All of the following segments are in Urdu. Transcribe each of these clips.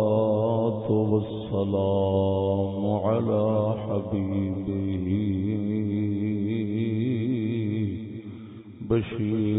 والصلاة والسلام على حبيبه بشير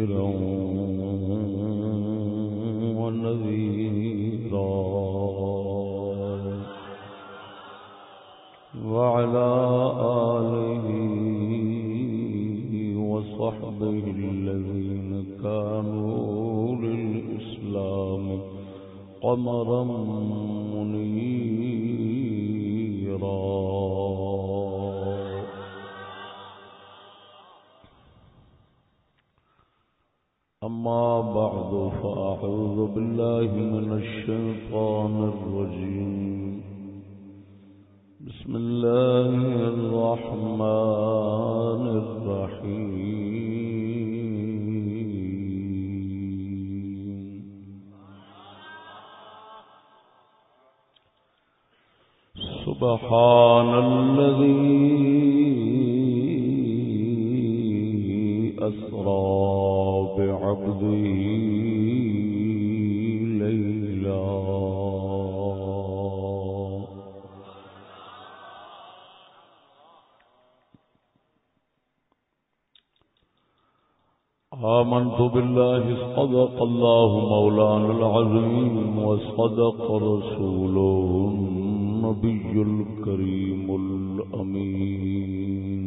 صدق الله مولانا العظيم وصدق رسوله النبي الكريم الأمين.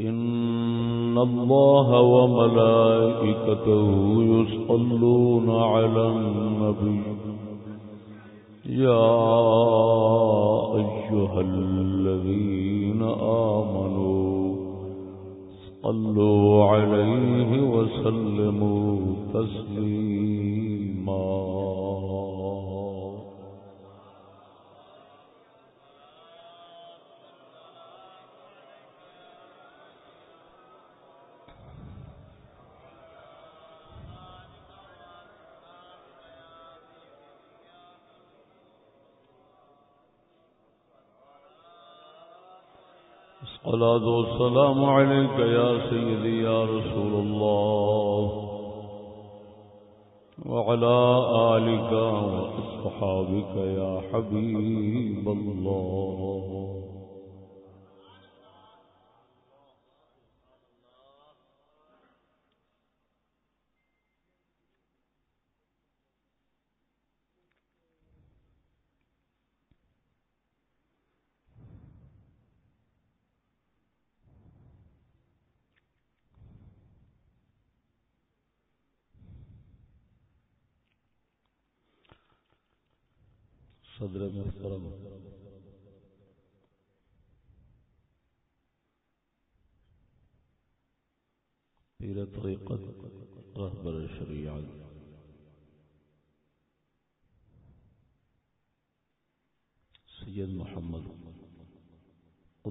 إن الله وملائكته يصلون على النبي صلوا عليه وسلموا تسليما. الصلاة والسلام عليك يا سيدي يا رسول الله. وعلى آلك وأصحابك يا حبيب الله.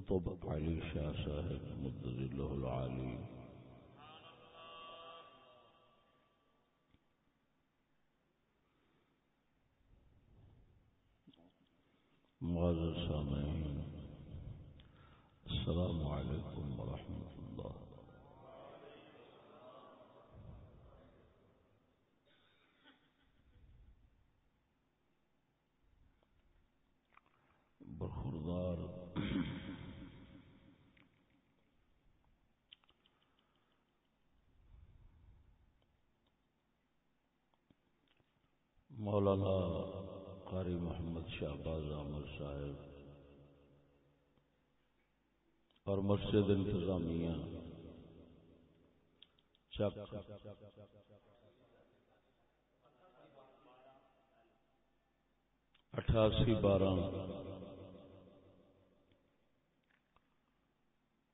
قطب علی شاہ صاحب مدد اللہ العالی معزز سامعین السلام علیکم ورحمۃ اللہ برخوردار مولانا قاری محمد شہباز احمد صاحب اور مسجد انتظامیہ۔ چک۔ اٹھاسی بارہ۔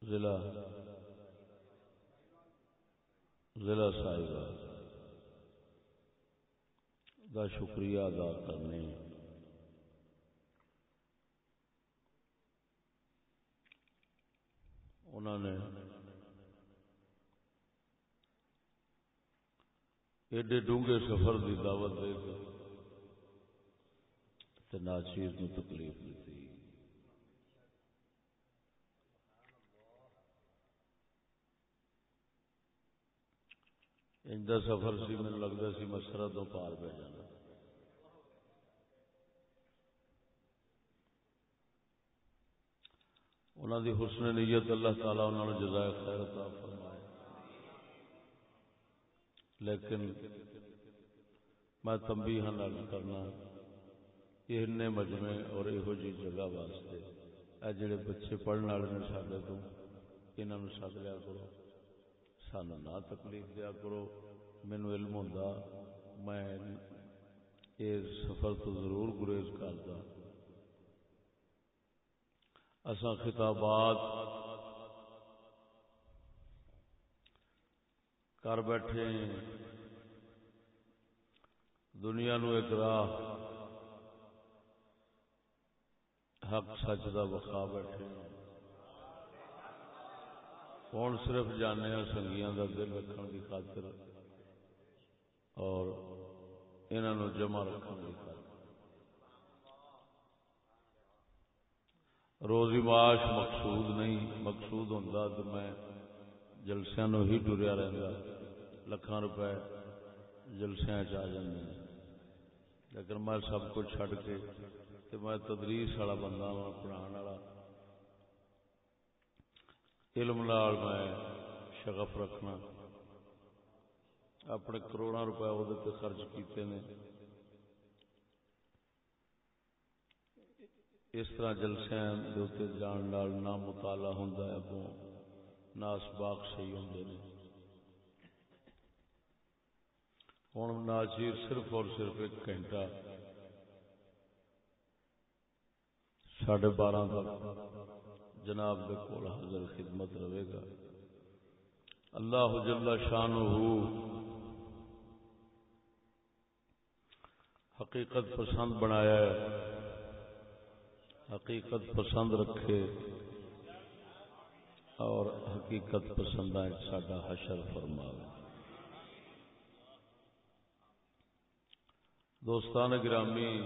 ضلع۔ ضلع صاحبہ۔ کا شکریہ ادا کرنے انہوں نے ایڈے ڈونگے سفر کی دعوت دے کے ناچیز میں تکلیف دیتی۔ انجا سفر سی، مجھے لگتا سی میں سرحدوں پار پہ جانا۔ انہوں دی حسن نیت اللہ تعالیٰ انہوں نے جزائے خیر عطا فرمائے۔ لیکن میں تنبیہ نال کرنا یہ مجمے اور یہو جی جگہ واسطے اے جڑے بچے پڑھنے والے نے سڈے تو انہوں سد لیا کرو۔ سانو نہ تکلیف دیا کرو۔ مینو علم ہوں میں اس سفر تو ضرور گریز کرتا اسا خطابات کر بیٹھے دنیا نو ایک راہ، حق سچ کا بخا بیٹھے ہوں صرف جانے سنگیاں کا دل رکھنے کی خاطر اور انہوں جمع رکھنے کی خاطر۔ روزی معاش مقصود نہیں، مقصود ہوں تو میں جلسیا نو ہی ٹریا رہتا لکھان روپے جلسیا چ لیکن میں سب کچھ چڈ کے میں تدریس والا بندہ ہاں، وا پڑھا والا۔ علم لال میں شغف رکھنا۔ اپنے کروڑا روپے وہ خرچ کیتے ہیں اس طرح جلسے جان نال نہ مطالعہ ہوں اگوں نہ اسباق صحیح ہوں ہوں ناچیر صرف اور صرف ایک گھنٹہ ساڑھے بارہ تک جناب دے کول حاضر خدمت رہے گا۔ اللہ جل شان حقیقت پسند بنایا ہے۔ حقیقت پسند رکھے اور حقیقت پسند ساڈا حشر فرماوے۔ دوستان گرامی،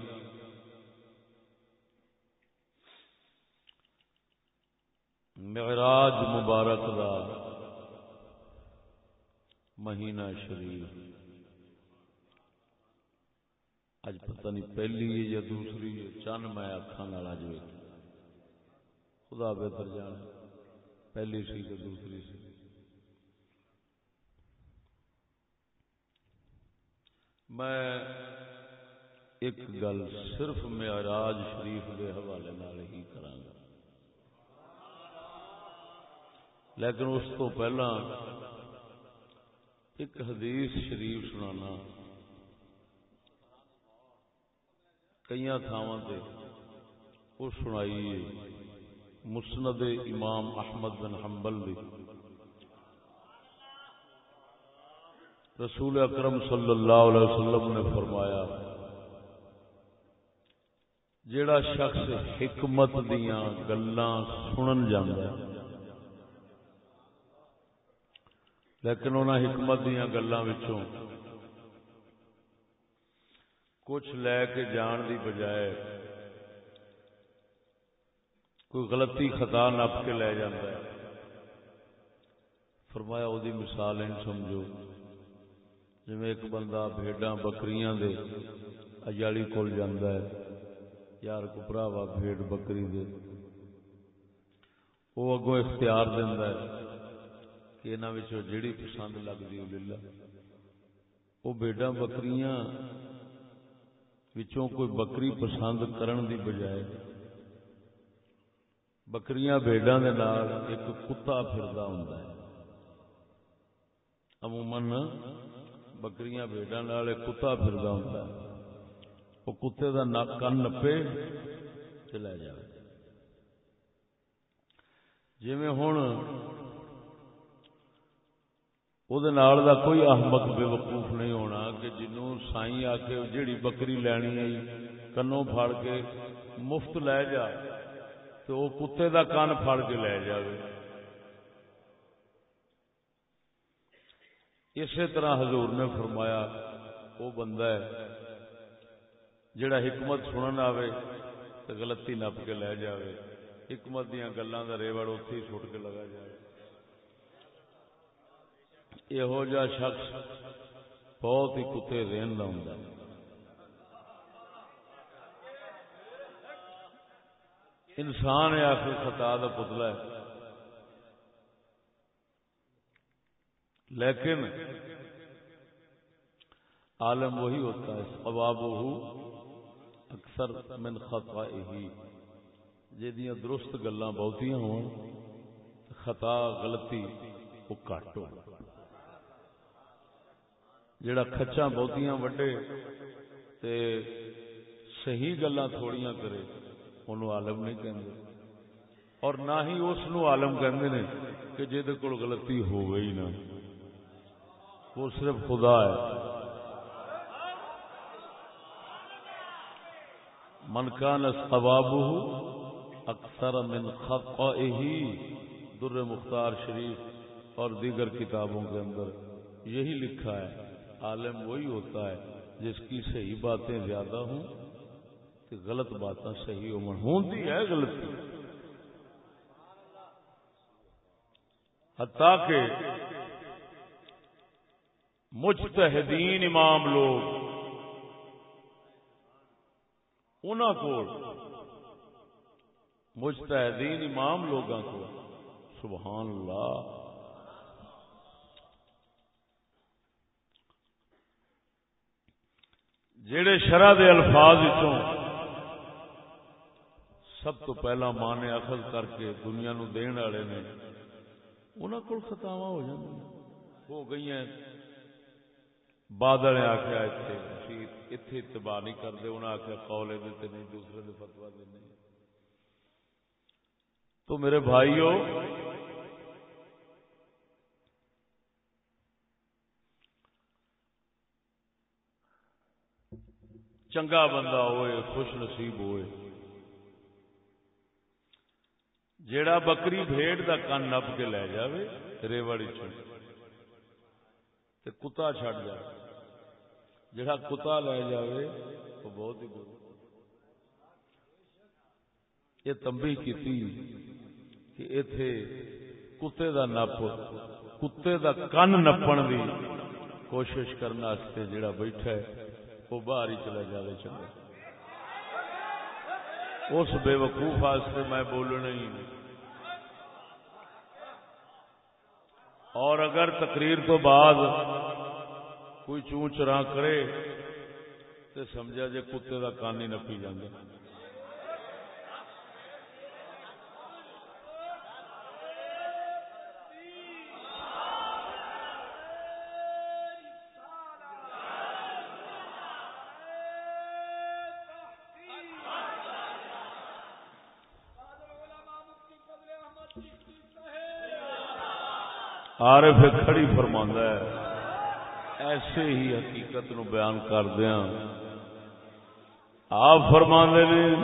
معراج مبارک دا مہینہ شریف۔ اج پتہ نہیں پہلی ہے یا دوسری ہے چند میں اکھان والا جو جی خدا بہتر جان پہلی سی کہ دوسری سی۔ میں ایک گل صرف معراج شریف کے حوالے نال ہی کراں گا۔ لیکن اس تو پہلا ایک حدیث شریف سنانا۔ کئی تھاواں وہ سنائی مسند امام احمد بن حنبل دی۔ رسول اکرم صلی اللہ علیہ وسلم نے فرمایا، جیڑا شخص حکمت دیاں گلاں سنن جاندا ہے، لیکن انہوں حکمت دیا گلوں کچھ لے کے جان دی بجائے کوئی غلطی خطا نپ کے لے جاتا ہے۔ فرمایا وہ مثال نہیں سمجھو۔ جی ایک بندہ بھیڈاں بکریاں دے اجالی کول جاندہ ہے، یار کو براوا بھیڑ بکری دے۔ وہ اگوں اختیار دینا ہے کہ انہوں جڑی پسند لگتی وہ بیڈا بکریاں وچوں کوئی بکری پسند کرن دی بجائے بکریاں بیڈاں دے نال ایک کتا پھردا ہوندا ہے۔ عموماً بکریاں بیڈاں نال ایک کتا پھردا ہوندا ہے۔ وہ کتے دا نک کن نپے چلا جائے جویں ہن وہ کوئی احمد بے وقوف نہیں ہونا کہ جنوں سائی آ کے جیڑی بکری لینی ہے کنوں پھڑ کے مفت لے جا تو وہ کتے دا کن پھڑ کے لے جائے اسی طرح حضور نے فرمایا وہ بندہ ہے جڑا حکمت سنن آوے تو غلطی نپ کے لے جاوے حکمت دیا گلوں کا ریوڑ اتے ہی چھوٹ کے لگا جائے یہو جا شخص بہت ہی کتے ذہن کا ہوں انسان ہے آخر خطا کا پتلا ہے۔ لیکن عالم وہی ہوتا ہے ثواب اکثر من خطا ہی جی درست گلا بہتیاں ہو خطا غلطی وہ کٹ ہو جڑا کچا بہتیاں وڈے تے صحیح گلا تھوڑیاں کرے انہوں عالم نہیں کہتے اور نہ ہی اس عالم کہندے نے کہ جہد کو غلطی ہو گئی نہ۔ وہ صرف خدا ہے۔ من کان ثوابه اکثر من خطئه در مختار شریف اور دیگر کتابوں کے اندر یہی لکھا ہے۔ عالم وہی ہوتا ہے جس کی صحیح باتیں زیادہ ہوں، کہ غلط باتیں صحیح ہوں۔ ہوتی ہے غلطی۔ حتیٰ کہ مجتہدین امام لوگ انہوں کو مجتہدین امام لوگوں کو سبحان اللہ جڑے شرح دے الفاظ سب تو پہلا ماں نے اخذ کر کے دنیا نو دین والے نے انہوں کو خطاوا ہو جائیں ہو گئی ہیں۔ بادل آخیا اتنے اتباع نہیں کرتے انہیں آخیا قول دیتے نہیں، دوسرے دے فتوا دینے تو میرے بھائیو چنگا بندہ ہوئے، خوش نصیب ہوئے۔ جیڑا بکری بھیڑ دا کن نپ کے لے جاوے ریوڑی چڑھ کتا چڑ جائے جڑا کتا لے جائے وہ بہت ہی یہ تمبی کی کہ اتے کتے دا نپ، کتے دا کن نپن دی کوشش کرنے جڑا بیٹھا ہے۔ وہ باہر ہی چلا جائے چلے۔ اس بے وقوف واسطے میں بولنا ہی اور اگر تقریر تو بعد کوئی چون چرا کرے تو سمجھا جی کتے کا کان ہی نپی جانا عارف کھڑی فرماندا ہے۔ ایسے ہی حقیقت نو بیان کر دیا ہاں۔ آپ فرماندے نے،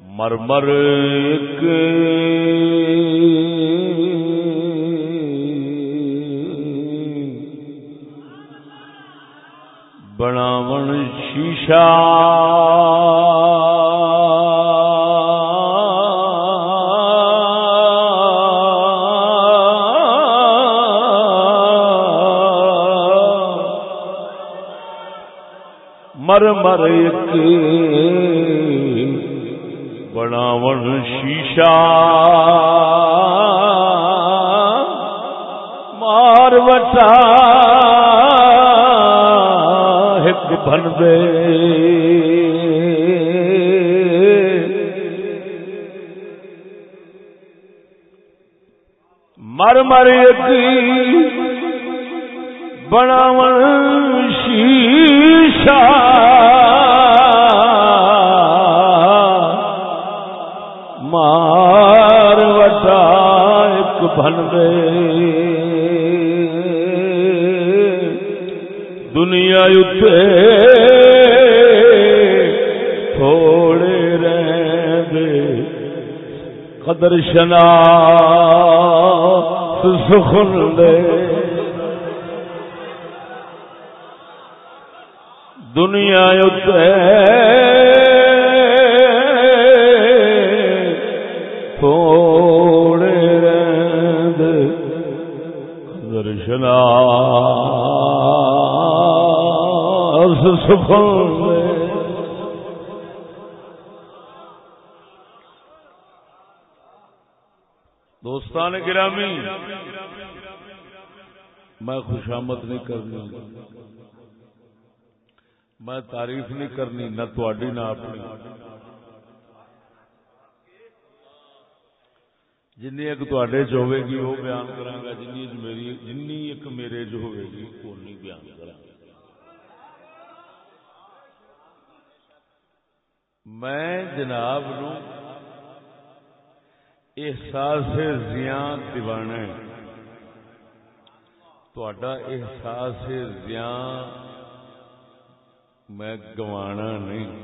مرمر ایک بناون شیشہ۔ مر مر ایک۔ بناون شیشہ۔ مار وٹا۔ ایک بن دے۔ مر مر ایک۔ بناون شیشہ مار وٹا ایک بن گئے دنیا اتنے تھوڑے رہے قدر شنا سخن دے۔ دنیا تھوڑے سفل دوستان گرامی میں خوشامد نہیں کرنی۔ میں تعریف نہیں کرنی، نہ تھی نہ اپنی۔ جن ایک تے ہوے گی وہ بیان کراں کرا جن میری جن ایک میرے جو ہوے گی اونی بیان کرا میں جناب نو احساس زیاں دیوانا تھوڑا احساس زیاں میں گوانا نہیں۔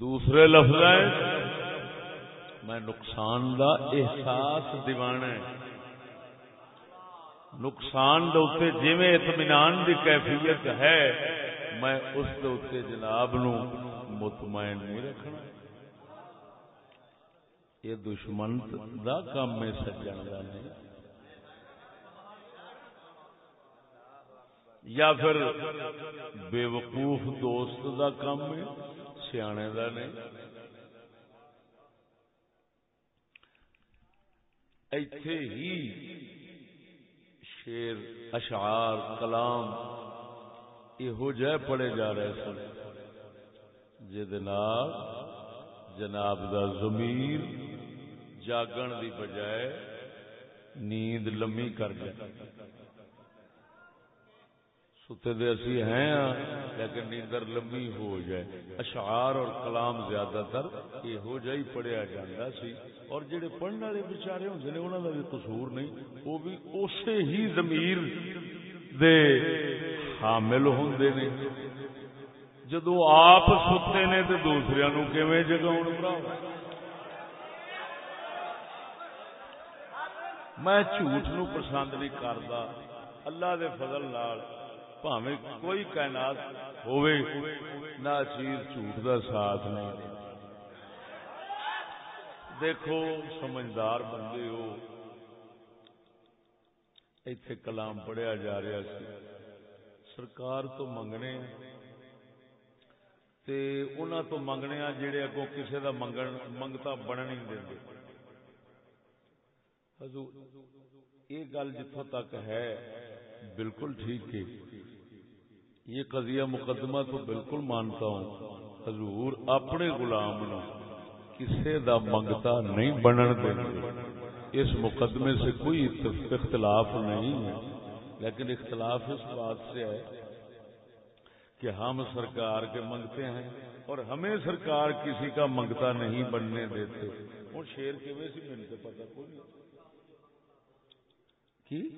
دوسرے لفظ میں نقصان دا احساس دیوانا نقصان دے جی اطمینان دی کیفیت ہے، میں اس دے جناب نو مطمئن نہیں رکھنا۔ یہ دشمن دا کام میں سجن کا نہیں۔ یا پھر بے وقوف دوست دا کام ہے، سیانے دا نہیں۔ ایتھے ہی شیر اشعار، کلام یہو جہ پڑے جا رہے سن۔ جناب دا ضمیر جاگن دی بجائے نیند لمی کر جائے۔ ستے دے اسی ہیں ہاں، لیکن نیندر لمبی ہو جائے۔ اشعار اور کلام زیادہ تر یہ ہو جائی پڑھیا جاتا سی۔ اور جڑے پڑھنے والے بچارے ہوتے ہیں انہوں کا بھی قصور نہیں، وہ بھی اسی ہی ضمیر دے حامل ہوں نے۔ جدو آپ ستے نے تو دوسرے نو کیویں جگاون جگاؤ میں جھوٹ نو پسند نہیں کرتا اللہ دے فضل نال پاویں کوئی کائنات ہوئے نہ چیز جھوٹ دا ساتھ نہیں دیکھو سمجھدار بندے ہو ایتھے کلام پڑھیا جا رہا سی سرکار تو منگنے تے انہاں تو منگنے جڑے اگوں کسے دا منگن منگتا بنن نہیں دے حضور یہ گل جتوں تک ہے بالکل ٹھیک ہے یہ قضیہ مقدمہ تو بالکل مانتا ہوں۔ حضور اپنے غلام نو کسے دا منگتا نہیں بنن دیں اس مقدمے سے کوئی اختلاف نہیں ہے۔ لیکن اختلاف اس بات سے ہے کہ ہم سرکار کے منگتے ہیں اور ہمیں سرکار کسی کا منگتا نہیں بننے دیتے۔ وہ شیر کے ویسے میرے کو پتا کوئی کی؟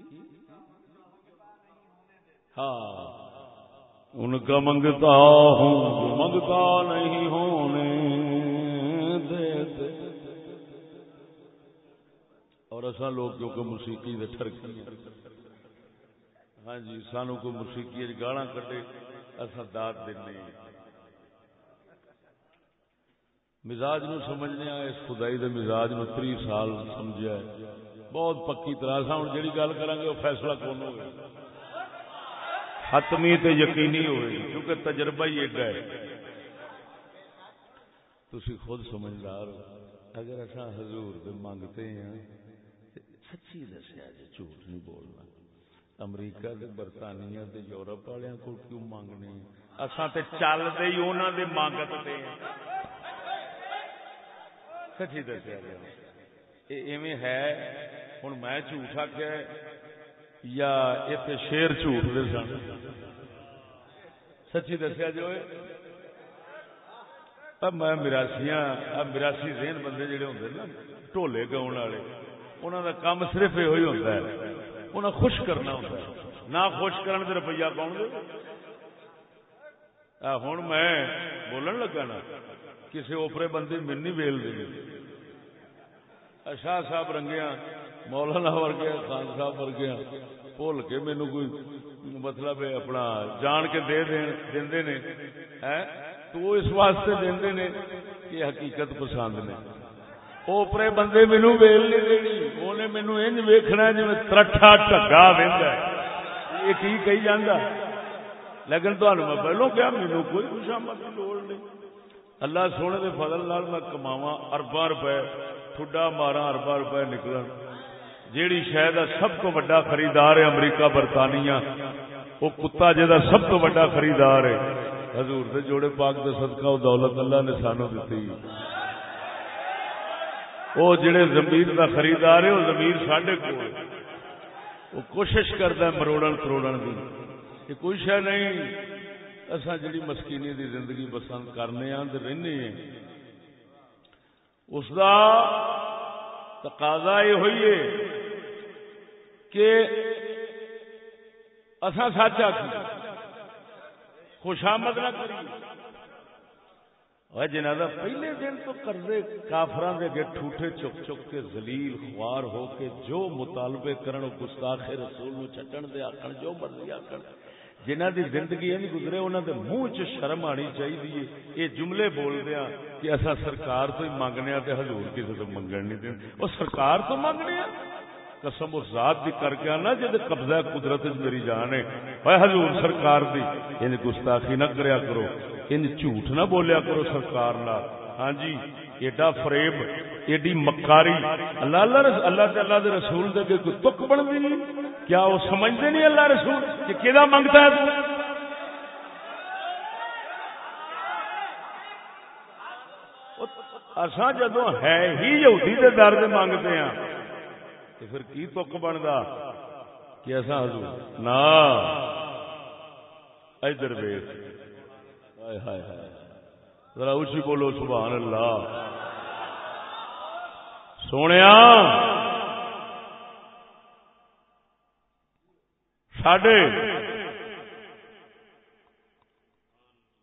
ہاں۔ ان کا منگتا ہوں جو منگتا نہیں ہونے دے اور اصا لوگ کیونکہ موسیقی دے ٹرکی ہاں جی سانو کوئی موسیقی گالا کٹے اصا داد دینے مزاج نو سمجھنے آئے اس خدائی دے مزاج نو تری سال سمجھا ہے بہت پکی طرح سے ہوں جی گل کریں گے وہ فیصلہ کون ہوگا حتمی تے یقینی ہوئے کیونکہ تجربہ ہی ایک ہے۔ تھی خود سمجھدار ہو۔ اگر اصا حضور دے مانگتے ہیں، سچی دسیا جی جھوٹ نہیں بولنا۔ امریکہ دے، برطانیہ دے، یورپ والوں کو کیوں مانگنے اصا تے چلتے ہی انہوں دے مانگت دے سچی دسیا جی۔ ایویں ہے۔ ہوں میں جھوٹ آخیا یا اتنے شیر جھوٹ دے سن۔ سچی دسیا جی جو میں مراسیاں مراسی ذہن بندے جڑے ہوں نا ٹولے گاؤں والے انہوں کا کام صرف یہ ہوتا ہے۔ انہیں خوش کرنا ہوتا ہے۔ نہ خوش کرنے سے روپیہ کون دے۔ ہوں میں بولن لگا نا کسی اوپرے بندے منی ویل دے۔ شاہ صاحب رنگیا مولانا ورگیا خان صاحب ورگیا بھول کے مینو کوئی مطلب ہے، اپنا جان کے دے دین دے نے تو اس واسطے دے نے کہ حقیقت پسند نے۔ اوپرے بندے مینو ویل نہیں دینی انہیں مینو انج ویکھنا جی میں ترٹھا ٹگا وہدا یہ کی کہی جانا لیکن تمہیں میں پہلو کیا مینو کوئی خوشامد کی لوڑ نہیں۔ اللہ سونے کے فضل نال میں کماوا اربا روپے، ٹھڈا مارا اربا روپے نکلن۔ جیڑی شاید سب تو بڑا خریدار ہے امریکہ برطانیہ، وہ کتا جا سب تو بڑا خریدار ہے۔ حضور دے جوڑے پاک دے صدقہ و دولت اللہ نے سانو دیتی وہ جڑے زمیر دا خریدار ہے، وہ زمیر ساڈے کو وہ کوشش کرتا ہے مروڑن کروڑن کی یہ کوئی شہ نہیں اصا جڑی مسکینی دی زندگی پسند کرنے ہاں رہنے ہیں اس دا تقاضا یہ ہوئی ہے کہ اصا سچ آ خوشامد نہ کریے۔ جنہ کا پہلے دن تو کرتے کافران کے اگے ٹوٹے چک چک کے زلیل خوار ہو کے جو مطالبے کرن گستاخ رسول نو چھٹن دے آکھن، جو مرضی آکھن۔ جنہ دی زندگی نہیں گزرے انہوں دے منہ چ شرم آنی چاہیے یہ جملے بول دیا ہاں کہ اصا سرکار تو ہی منگنے ہاں تے حضور کسی تو منگن نہیں دیں وہ سرکار تو منگنے ہاں۔ قسم اس ذات دی کر کے آنا جی قبضہ قدرت میری جان ہے۔ اے حضور سرکار دی، ان گستاخی نہ کریا کرو۔ ان جھوٹ نہ بولیا کرو سرکار نہ ہاں جی ایڈا فریب ایڈی مکاری۔ اللہ اللہ رس، اللہ تے اللہ دے رسول دے کے کوئی تک بن دی کیا وہ سمجھتے نہیں اللہ رسول؟ کہ کیدا منگتا ہے اساں جدو ہے ہی یہودی دے در دے مانگتے ہیں۔ تو پھر کی تک بنتا کہ ایسا حضور نا۔ ادھر ویس ہائے ہائے ہائے۔ ذرا اچھی بولو سبحان اللہ سونے ساڈے۔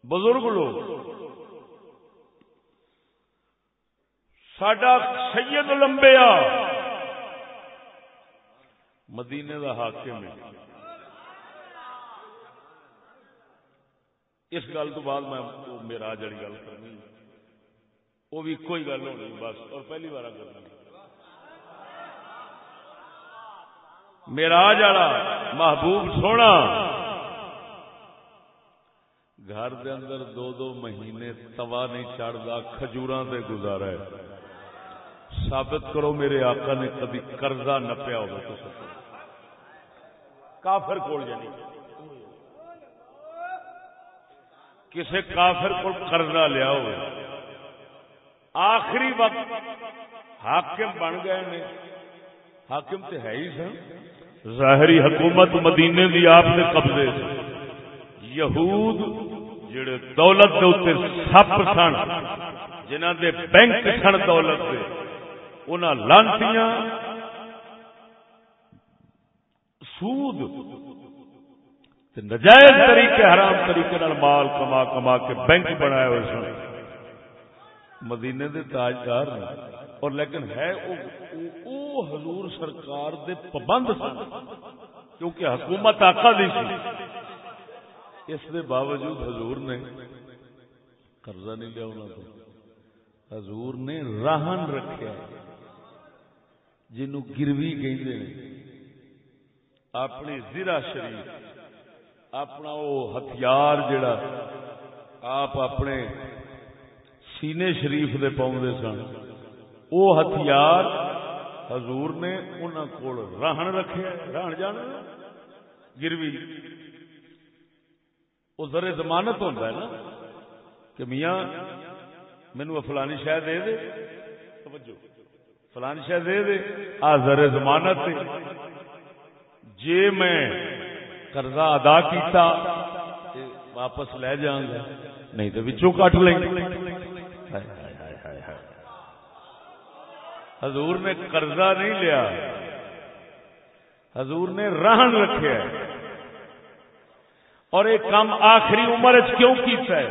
بزرگ لوگ۔ سڈا سید لمبیا مدینے دا حاکم ہے۔ اس گل تو بعد میں میرا جڑی گل کرنی وہ بھی کوئی گل ہونی بس۔ اور پہلی بار کرنا میرا جڑا محبوب سونا۔ گھر دے اندر دو دو مہینے توا نہیں چڑھتا کھجورا سے گزارا ہے۔ ثابت کرو میرے آقا نے کبھی قرضہ نپیا ہوگا تو سکتا کافر کول جانی کسے کافر کو قرضہ لیا ہو آخری وقت حاکم بن گئے نے۔ حاکم تے ہے ہی سن۔ ظاہری حکومت مدینے دی آپ نے قبضے یہود جڑے دولت دے اوتے سپ سن، جنہاں دے بینک سن دولت دے، انہاں لانتیاں سود نجائز طریقے حرام طریقے نال مال کما کما کے بینک بنائے ہوئے سن۔ مدینے دے تاجدار نے۔ اور لیکن ہے او, او, حضور سرکار دے پابند سن۔ کیونکہ حکومت آقا دی سی۔ اس دے باوجود حضور نے قرضہ نہیں لیا انہوں کو۔ حضور نے راہن رکھا جنوں گروی کہ اپنی زیرا شریف، اپنا وہ ہتھیار جڑا آپ اپنے سینے شریف دے پاؤں سن، وہ ہتھیار حضور نے انہوں کو رہن رکھے، رہن جان گروی، وہ ذرے ضمانت ہوتا ہے نا کہ میاں مینو فلانی شہ دے دے فلانی شہ دے دے، آ ذرے ضمانت جے میں قرضہ ادا کیتا واپس لے جاؤں گا۔ نہیں تو بچوں کٹ لیں۔ حضور نے قرضہ نہیں لیا۔ حضور نے رہن رکھے اور ایک کام آخری عمر کیوں کیتا ہے؟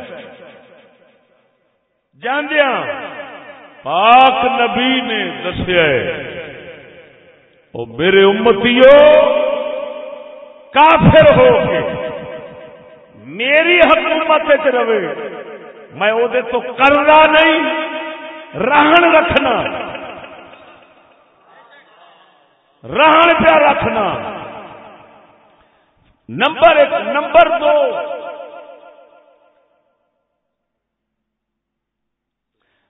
جاندیا، پاک نبی نے دسیا میرے امتیوں کافر ہو کے میری حکومت رہے، میں وہ تو کرنا نہیں، رہن رکھنا۔ رہن پہ رکھنا۔ نمبر ایک، نمبر دو۔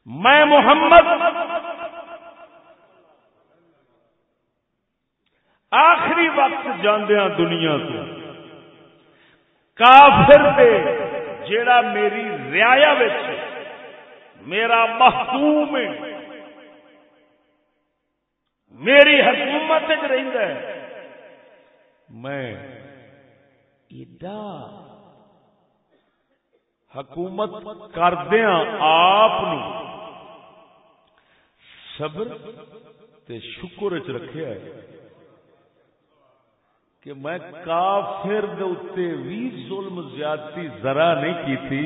میں محمد وقت جاندیا دنیا کو کافر دے جیڑا میری ریا میرا محکوم ہے۔ میری حکومت ہے۔ میں ایڈا حکومت کردیا آپ صبر تے شکر چ رکھے کہ میں کافر دے بھی ظلم زیادتی ذرا نہیں کی تھی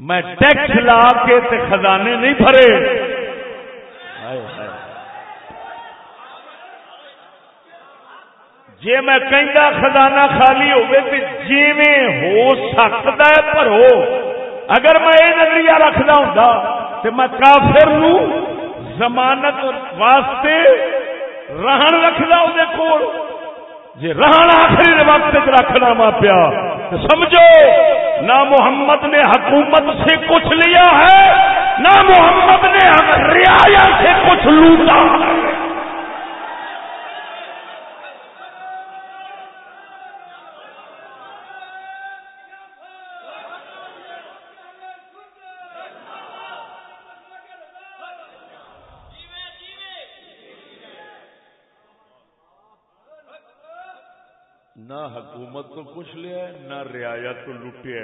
میں ٹیکس لا کے تے خزانے نہیں بھرے۔ جی میں کہہ خزانہ خالی ہوگی تو جی ہو سکتا ہے پر ہو، اگر میں یہ نظریہ رکھنا ہوں تو میں کافر نو زمانت واسطے رہن رکھنا وہ جی رہنا آخری وقت رکھنا وا پیا۔ سمجھو، نہ محمد نے حکومت سے کچھ لیا ہے، نہ محمد نے رعایا سے کچھ لوٹا۔ ہے نہ حکومت تو کچھ لیا نہ رعایا تو لٹیا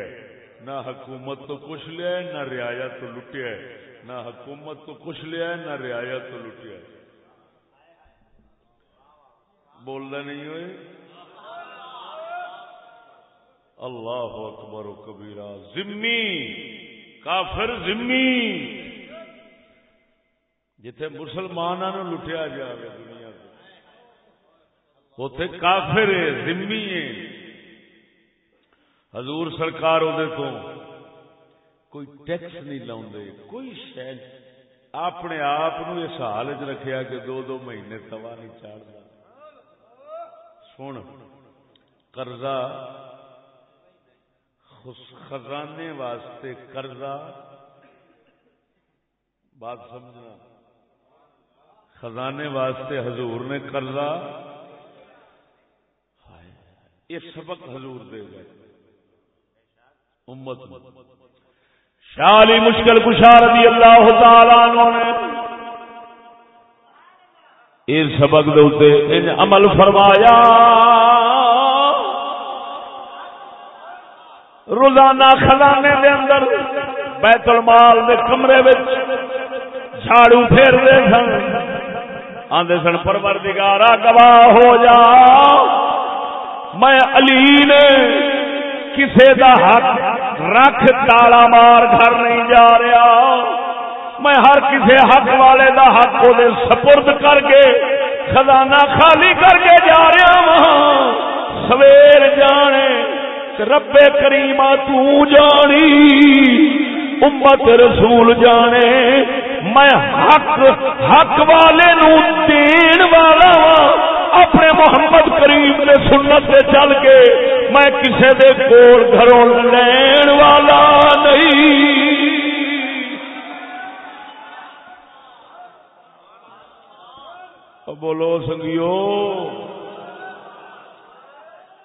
نہ حکومت تو کچھ لیا نہ رعایا تو لٹیا نہ حکومت تو کچھ لیا نہ رعایا تو لٹیا بولنا نہیں ہوئے؟ اللہ اکبر و کبیرہ، ذمی، کافر ذمی۔ جتھے مسلمانوں لٹیا جائے دنیا اتے کافر ذمی حضور سرکار تو کوئی ٹیکس نہیں لاؤ کوئی شہر اپنے آپ اس حال چ رکھا کہ دو دو مہینے توا نہیں چاڑتا سن، قرضہ خزانے واسطے قرضہ۔ بات سمجھنا۔ خزانے واسطے حضور نے قرضہ۔ یہ سبق حضور دے گئے امت شالی مشکل کشار رضی اللہ تعالی نے اس سبق دے ان عمل فرمایا۔ روزانہ خزانے دے اندر بیت المال دے کمرے جھاڑو پھیر دے سن۔ آدھے سن پروردگارا گواہ ہو جا۔ میں علی نے کسے دا حق رکھ تالا مار گھر نہیں جا رہا۔ میں ہر کسے حق والے دا حق وہ سپرد کر کے، خزانہ خالی کر کے جا رہا وہاں سویر جانے رب کریما تو جانی، امت رسول جانے۔ میں حق حق والے نو دین والا وا اپنے محمد کریم نے سنت سے چل کے میں کسی دے کول گھروں لین والا نہیں۔ بولو سنگیو۔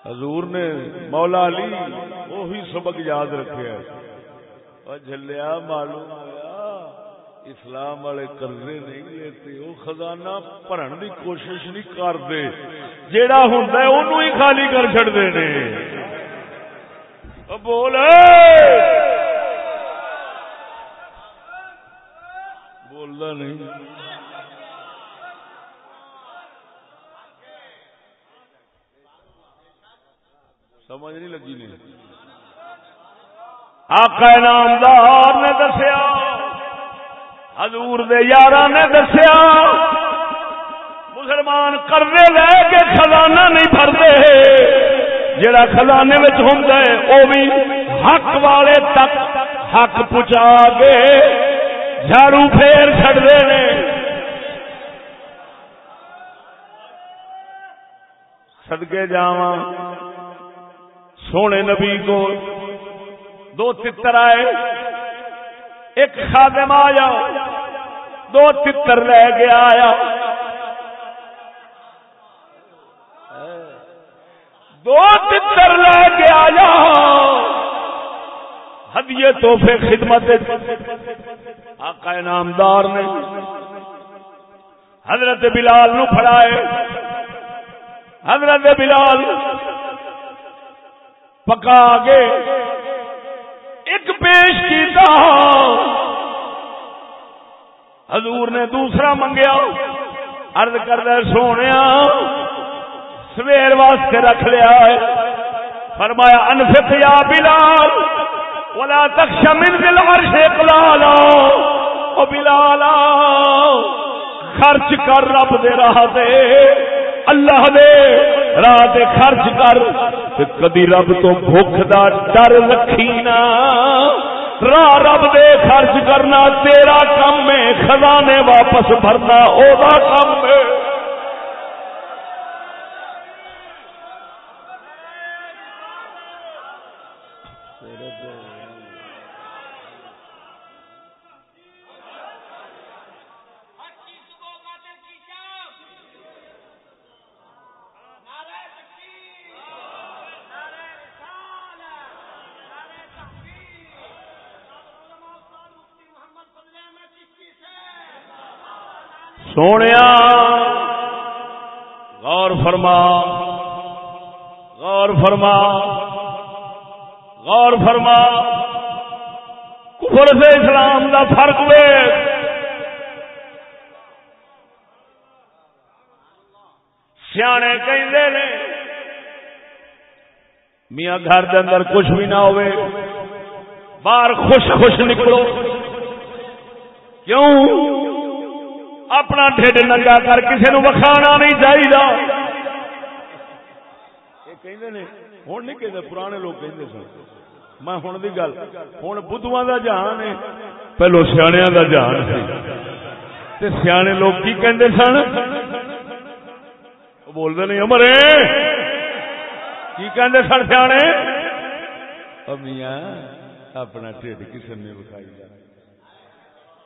حضور نے مولا علی وہی سبق یاد رکھے جلیا معلوم ہوا۔ اسلام والے قرضے نہیں لیتے، وہ خزانہ بھرن کی کوشش نہیں کرتے۔ جیڑا ہوں ہی خالی کر چڑتے ہیں بول بولتا نہیں۔ سمجھ نہیں لگی نہیں آقا نامدار نے دسیا۔ حضور دے یار نے دسیا، مسلمان کرنے لے کے خزانہ نہیں بھرتے۔ جڑا خزانے میں ہوں وہ بھی حق والے تک حق پہنچا کے جھاڑو پھیر چڑتے ہیں سدکے جا سونے نبی کو دو تر آئے۔ ایک خادم آیا۔ دو تر لے کے آیا۔ دو تر لے کے آیا۔ ہدیے توحفے خدمت آقا نامدار نے حضرت بلال نو پھڑائے۔ حضرت بلال پکا گے ایک پیش کیتا۔ حضور نے دوسرا منگیا۔ ارد کردہ سونے سویر واسطے رکھ لیا ہے۔ فرمایا، انفق یا بلال، ولا تخش من دل عرش اقلالا۔ او بلالا خرچ کر رب دے راہ دے۔ اللہ دے راہ دے خرچ کر۔ کدی رب تو بھوک دا ڈر رکھی نا۔ راہ رب دے خرچ کرنا، تیرا کم ہے خزانے واپس بھرنا او دا کم ہے۔ سونے غور فرما۔ غور فرما۔ غور فرما۔ کفر سے اسلام دا فرق وے سیانے کہیں نے، میاں گھر دے اندر کچھ بھی نہ ہوئے۔ باہر خوش خوش نکلو۔ کیوں؟ اپنا ڈھڈ ننگا کر کسی نو وکھانا نہیں چاہیے ہوں نہیں کہ پرانے لوگ کہتے سن۔ میں ہوں کی گل ہوں بدھواں کا جہان ہے پہلو سیاح کا جہان سی۔ سیانے لوگ کی کہتے سن؟ بولتے نہیں امرے کی کہتے سن سیانے میاں اپنا ٹھڈ کسی نے وکھائی جا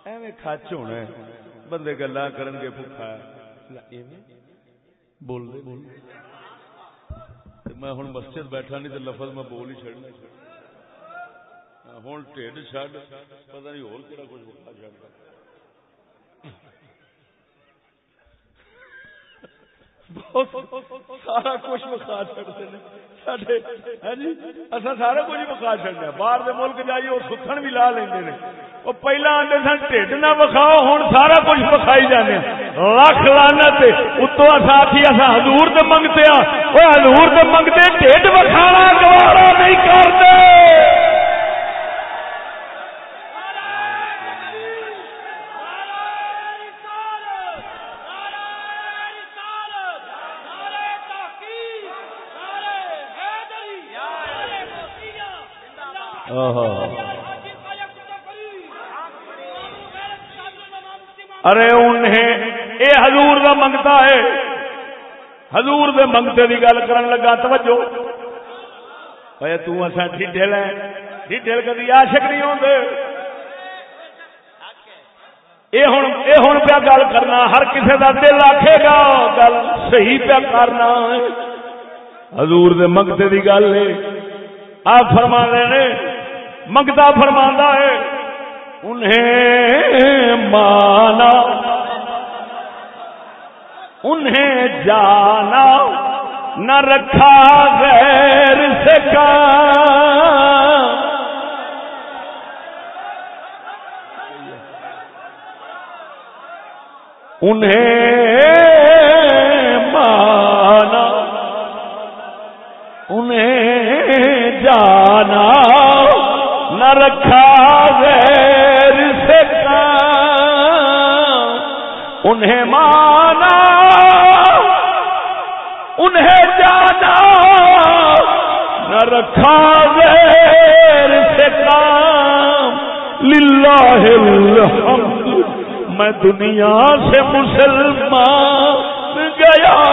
ایویں کچ ہونا بندے گلا کرن گے بھوکا بول دے بول۔ میں ہوں مسجد بیٹھا نہیں تو لفظ میں بول ہی چڑنا ہوں ٹھڈ چڈ پتا نہیں ہو کچھ بخا چڑھتا سارا کچھ بخا چڑھتے ہیں۔ اصا جی؟ سارا کچھ بخا چڑھنے باہر ملک جائیے، وہ سکھن بھی لا لیں وہ پہلا آدھے سن، ٹھڈ نہ وکھاؤ ہوں سارا کچھ وکھائی جانے لکھ لانا اتو اصا آخی اصا ہزور تو منگتے ہاں وہ ہزور تو منگتے ٹھڈ وکھانا گوارا نہیں کرتے۔ ارے انہیں، اے حضور دا منگتا ہے۔ حضور دے منگتے دی گل کرن لگا، توجہ۔ اے تو اسا ٹھڈل ہے ٹھڈل کدی عاشق نہیں ہوندے۔ اے ہن اے ہن پیا گل کرنا، ہر کسے دا دل آکھے گا، گل صحیح پیا کرنا۔ حضور دے منگتے دی گل ہے۔ آپ فرما نے منگتا فرماندا ہے۔ انہیں مانا انہیں جانا نہ رکھا غیر سے انہیں مانا انہیں جانا نہ رکھا انہیں مانا، انہیں جانا، نہ رکھا غیر سے کام۔ للہ الحمد، میں دنیا سے مسلمان گیا۔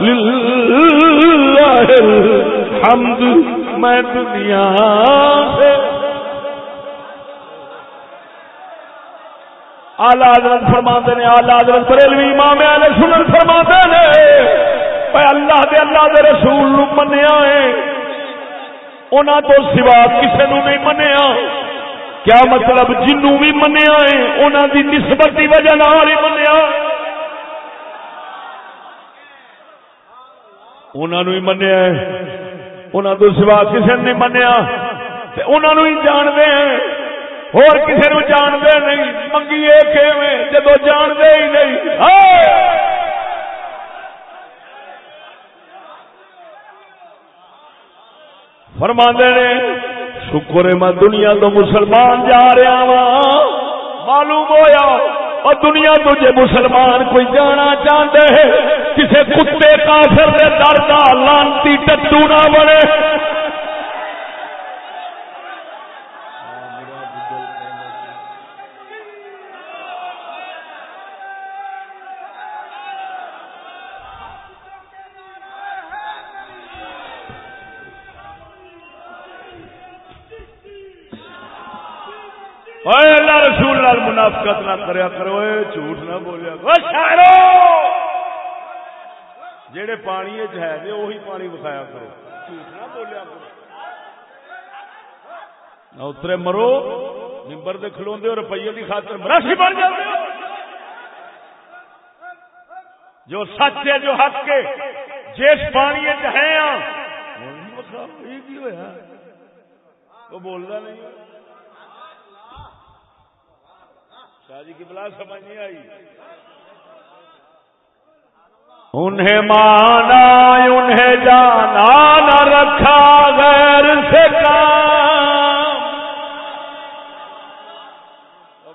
للہ الحمد، میں دنیا سے آلہ حضرت فرما نے، آلہ حضرت بریلوی امام علیہ سنن فرما نے۔ اللہ دے اللہ دے رسول نو منیا ہے انہاں تو سوا کسے نو نہیں منیا۔ کیا مطلب جنوں بھی منیا ہے انہاں دی نسبت دی وجہ نال ہی منیا۔ انہاں نو ہی منیا ہے انہاں تو سوا کسے نے منیا۔ تے انہاں نو ہی جاندے ہیں۔ اور کسی نو جانتے نہیں منگیے جب جانتے ہی نہیں فرما نے شکر ہے میں دنیا تو مسلمان جا رہا وا معلوم ہویا اور دنیا تو جے مسلمان کوئی جانا چاہتے کسی کتے کافر دے درد لانتی ٹٹو نہ بنے اللہ رسول لال منافقت نہ کریا کرو اے جھوٹ نہ بولیا کرو جہے پانی ہے وہی پانی بخایا کرو جھوٹ نہ بولیا کرو نہ اترے مرو ممبر دے کھلوندے اور روپیے کی خاطر مراشی بن جاتے ہو جو سچ ہے جو حق ہے جس پانی ہے وہ بولتا نہیں شاہ جی کی بلا سمجھ نہیں آئی۔ انہیں مانا انہیں جانا نہ رکھا غیر سے کام۔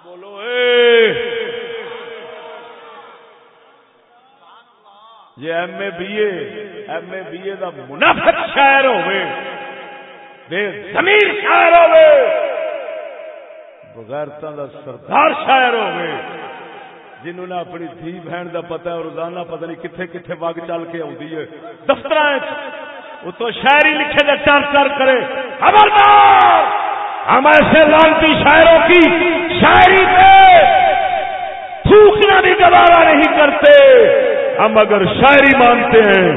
بولو اے۔ جی M A B A M A B A کا منافق شاعر ہوئے۔ بے زمین شاعر ہوئے۔ بغیرتا دا سردار شاعر ہو گئے جنہوں نے اپنی دھی بہن دا پتا ہے، روزانہ پتہ نہیں کتنے کتنے وگ چل کے آتی ہے۔ دفتر تو شاعری لکھے گا چر چر کرے۔ خبردار! ہم ایسے لانتی شاعروں کی شاعری پہ تھوکنا بھی گوارا نہیں کرتے۔ ہم اگر شاعری مانتے ہیں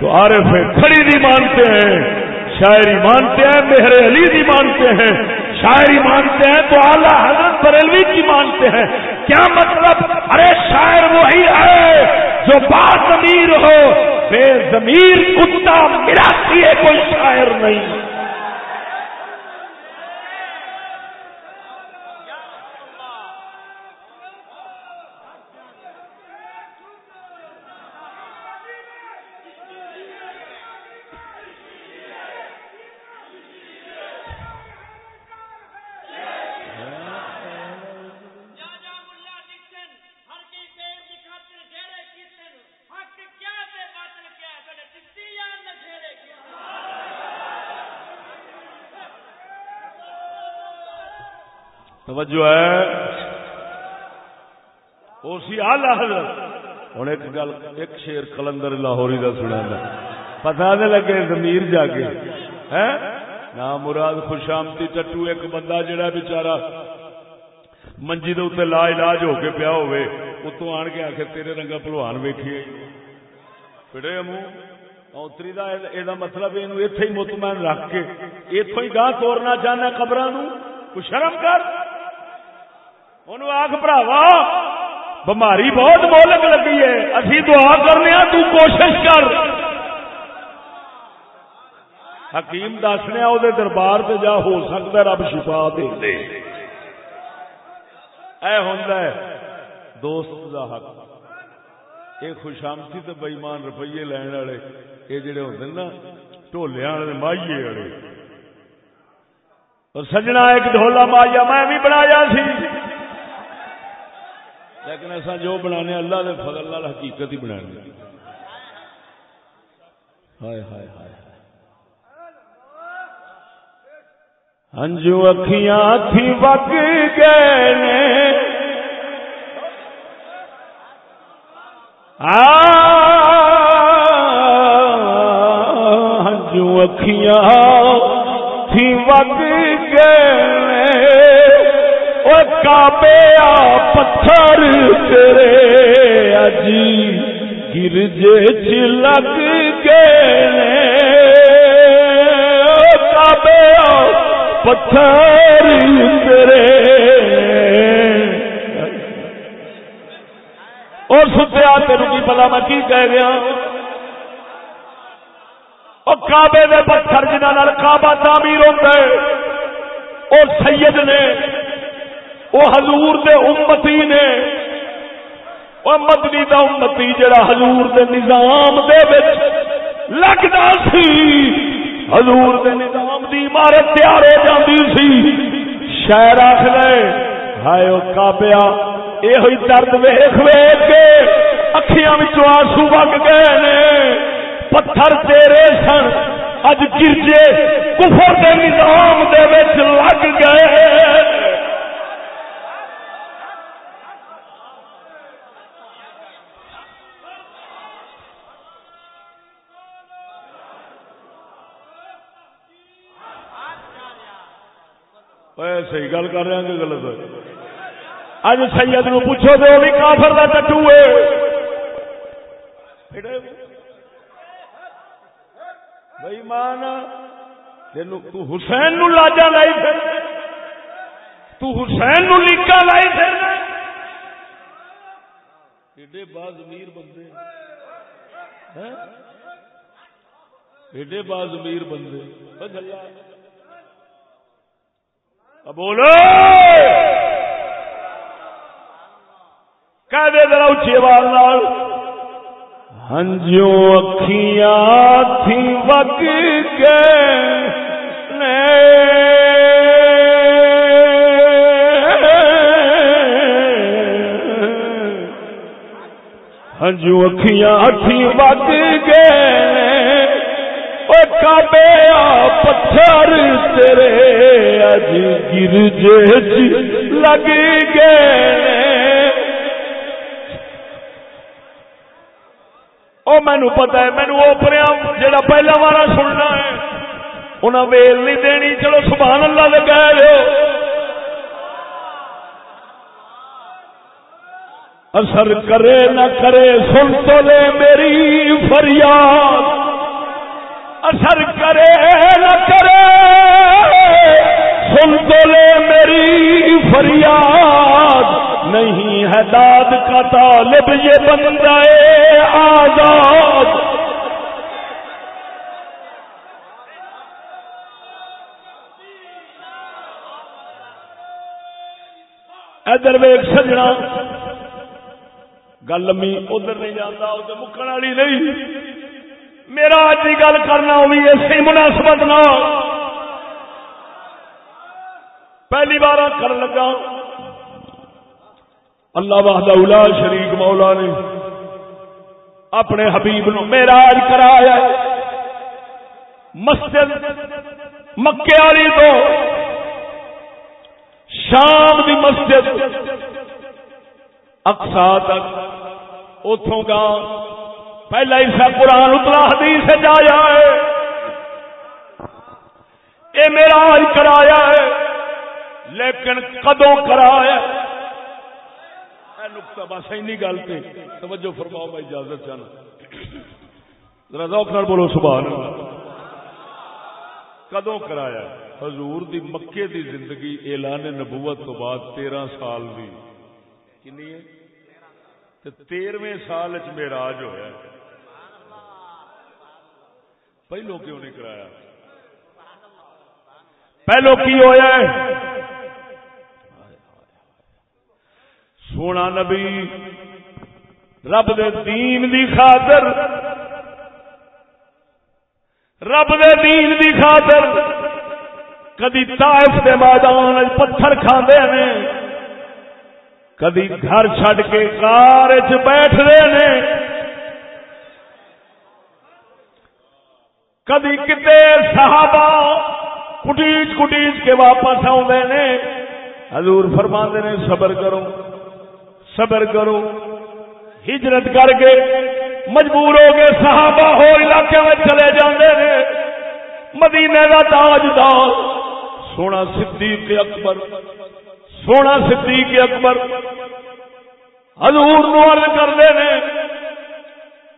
تو عارف کھڑی نہیں مانتے ہیں، شاعری مانتے ہیں، مہر علی نہیں مانتے ہیں۔ شاعری مانتے ہیں تو اعلیٰ حضرت بریلوی کی مانتے ہیں۔ کیا مطلب؟ ارے شاعر وہی ہے جو بات امیر ہو۔ بے ضمیر کتا میرا کوئی شاعر نہیں۔ توجہ ہے؟ اسی آلہ حضرت۔ ہوں ایک گل، ایک شیر کلندر لاہوری کا سنا پتا نہیں لگے زمیر جا کے نہ مراد خوشامتی ٹٹو ایک بندہ جڑا بچارا منجی دے اتنے لا علاج ہو کے پیا ہوئے اتوں آن کے آخر تیرے رنگا پلوان ویکھیے۔ پڑے منہ اوتری کا یہ مطلب یہ اتے ہی مطمئن رکھ کے اتوں ہی گاہ توڑنا چاہنا قبر شرم کر۔ آخ براوا بماری بہت مولک لگی ہے اسی دعا کرنے تو کوشش کر حکیم دسنے وہ دربار سے جا ہو سکتا رب شفا دے دے اے ہوندا ہے دوست دا حق یہ خوشامتی تو بئیمان روپیے لین والے یہ جڑے ہوتے نا ٹولیا والے مائیے والے اور سجنا ایک ڈھولا مائیا میں بھی بنایا سی ایسا جو بنانے اللہ دے فضل لال حقیقت ہی بنا ہائے ہائے ہائے ہنجو اکھیاں تھی وگ گئے ہنجو اکھیاں تھی وگ گئے او پتھر تیرے اجی گرجے چ لگ گئے کعبے پتھر تیرے۔ اور ستیا تین کی پتا میں کی کہہ گیا اور کعبے دے پتھر جنہ کعبہ تعمیر ہوتا ہے، اور سید نے وہ حضور دے امتی نے۔ وہ مدنی دا امتی جڑا حضور دے نظام دے وچ لگدا سی۔ حضور دے نظام دی عمارت تیار ہو جاندی سی۔ شہر آخ گئے ہائے او کعبہ یہ درد ویخ ویخ کے اکھیاں آنسو وگ گئے نے۔ پتھر تیرے سن، اج گرجے کفر دے نظام دے وچ لگ گئے۔ صحیح گل کر رہے ہیں کہ غلط۔ ہے اج سید نو پوچھو تو وہ بھی کافر کا ٹٹو ہے۔ بھائی مان تین حسین نو لاجا لائی پھر۔ تو حسین نو لیکا لائی پھر۔ ایڈے باز امیر بندے۔ ہاں؟ ایڈے باز امیر بندے۔ بس اللہ۔ بولو کہہ دے ذرا اچھی آواز ہنجو اکھیاں تھی وگ گئے ہنجو اکھیاں تھی وگ گئے کبے پتھر تیرے اج گرجے لگ گئے وہ مینو پتا ہے مینو اوپریا جا پہلا بار سننا ہے انہیں ویل نہیں دینی چلو سبحان اللہ لے گئے اثر کرے نہ کرے سن تو لے میری فریاد اثر کرے نہ کرے۔ سن تو لے میری فریاد، نہیں ہے داد کا طالب یہ بندہ آزاد۔ ادھر ویگ سجنا۔ گل می ادھر نہیں جانا ادھر مکن والی نہیں۔ میرا اج گل کرنا بھی اسی مناسبت نہ پہلی بار کر لگا۔ اللہ وحدہ اولا شریک مولا نے اپنے حبیب نو میراج کرایا مسجد مکے والی تو شام دی مسجد اقسا تک اتوں کا پہلا حصہ قرآن اتنا حدیث جایا ہے۔ یہ میرا کرایا ہے، لیکن کدوں کرایا نقطہ بس اینی گل پہ توجہ فرماؤ میں اجازت چاہنا۔ ذرا ذوق نال بولو، سبحان اللہ۔ کدوں کرایا حضور دی مکے دی زندگی اعلان نبوت تو بعد تیرہ سال دی۔ کنی ہے؟ تیرویں سال چ میراج ہوا پہلو کیوں نہیں کرایا؟ پہلو کی ہوا سونا نبی، رب دے دین دی خاطر، رب دے دین دی خاطر، کدی تائف دے میدان پتھر کھاندے نے۔ کدی گھر چھڈ کے کار چ بیٹھ رہے نے۔ کدی کتے صحابہ کٹیچ کٹیچ کے واپس آدھے نے۔ حضور فرما نے، صبر کرو صبر کرو۔ ہجرت کر کے مجبور ہو گئے صحابہ ہو علاقے میں چلے جاندے نے۔ مدینے کا تاجدار، سونا صدیق اکبر۔ سونا صدیق اکبر۔ حضور نو عرض کرتے ہیں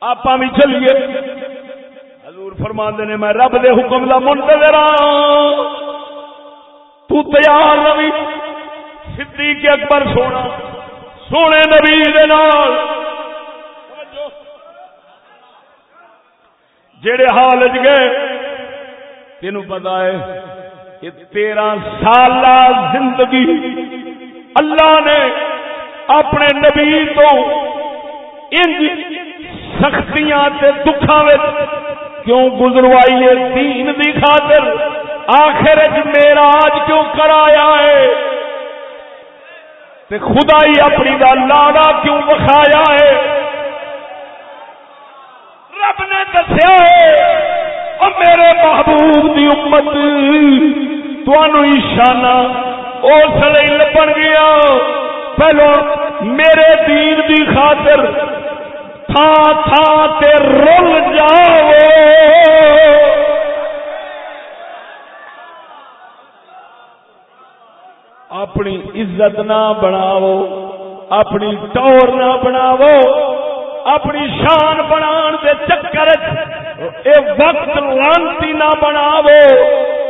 آپ بھی چلیے۔ حضور فرما نے، میں رب دے حکم کا منتظر تو تیار روی صدیق اکبر سونا، سونے نبی دے نال۔ جڑے حال گئے تین پتا ہے کہ تیرہ سال زندگی اللہ نے اپنے نبی تو انج سختیاں تے دکھاں کیوں گزروائی ہے دین دی خاطر؟ آخر میرا آج کیوں کرایا ہے؟ تے خدائی اپنی دا لاڑا کیوں بخایا ہے؟ رب نے دسیا ہے اور میرے محبوب دی امت تشانہ اس لیے لبن گیا۔ پہلو میرے دین دی خاطر تھا تھا تے رول جاؤ۔ اپنی عزت نہ بناو اپنی ٹور نہ بناو اپنی شان بنا دے چکر اے وقت لانتی نہ بناو